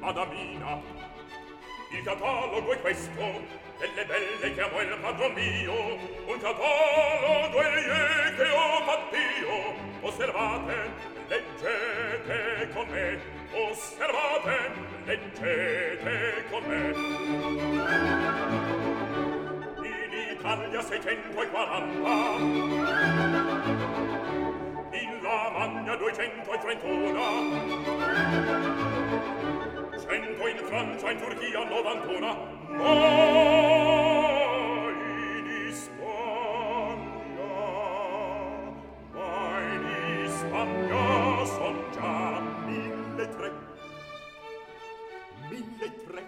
Adamina. Il catalogo è questo, delle belle che amo il padron mio, un catalogo è lì che ho fatt'io. Osservate, leggete con me, osservate, leggete con me. In Italia 640, in Lamagna 231, novantuna mai in Ispagna mai in Ispagna son già mille tre. Mille tre.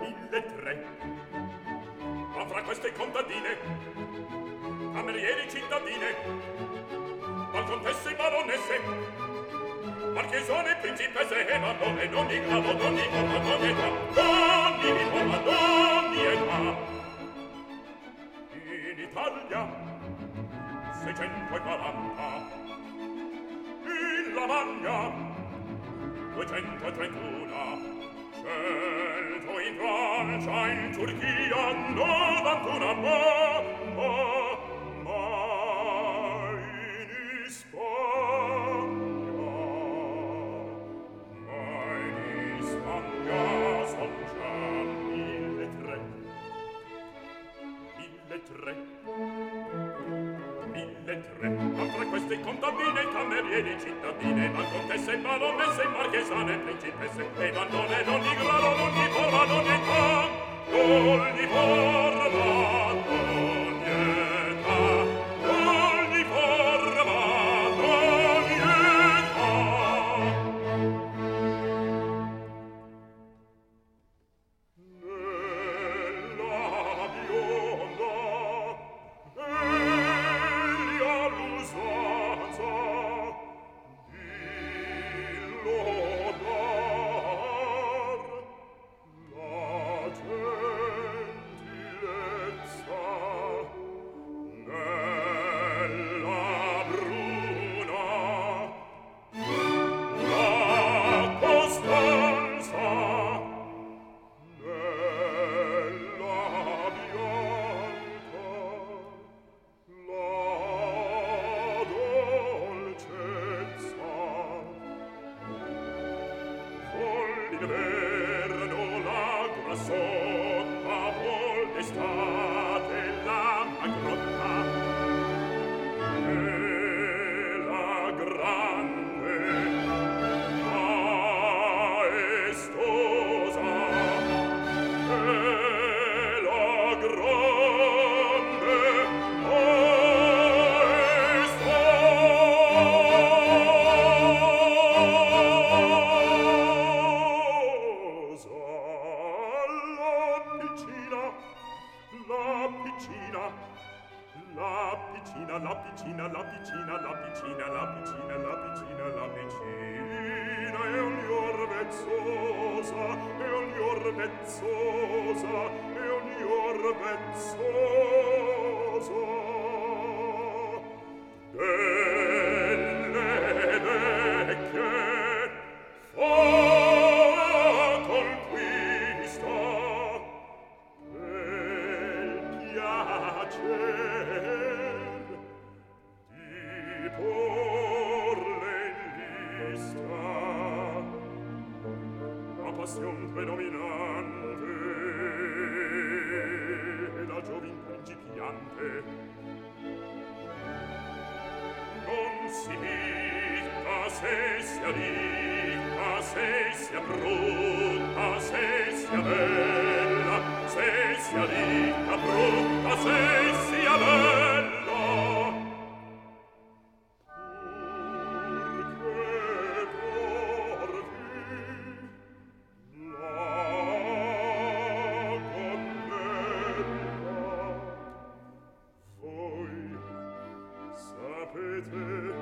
Mille tre. Ma fra queste contadine sono principesse e madone, donni grado, donni forma, donni età, donni di forma, donni età. In Italia, 640, in Lamagna, 231, certo in Francia, in Turchia, 91, ma tre mille tre ma tra queste contadine camerieri cittadine ma contesse baronesse marchesane principesse e bandone non di glano non di forma non di età non di forma Great. piccina, la piccina, la piccina, la piccina, la piccina, la piccina è ogni orvezzosa, è ogni orvezzosa, è ogni orvezzosa. Delle vecchie fa conquista, e piace passion predominante. E da giovin principiante. Non si dicta se sia ricca se sia brutta se sia bella se sia ricca brutta se sia bella. 哎。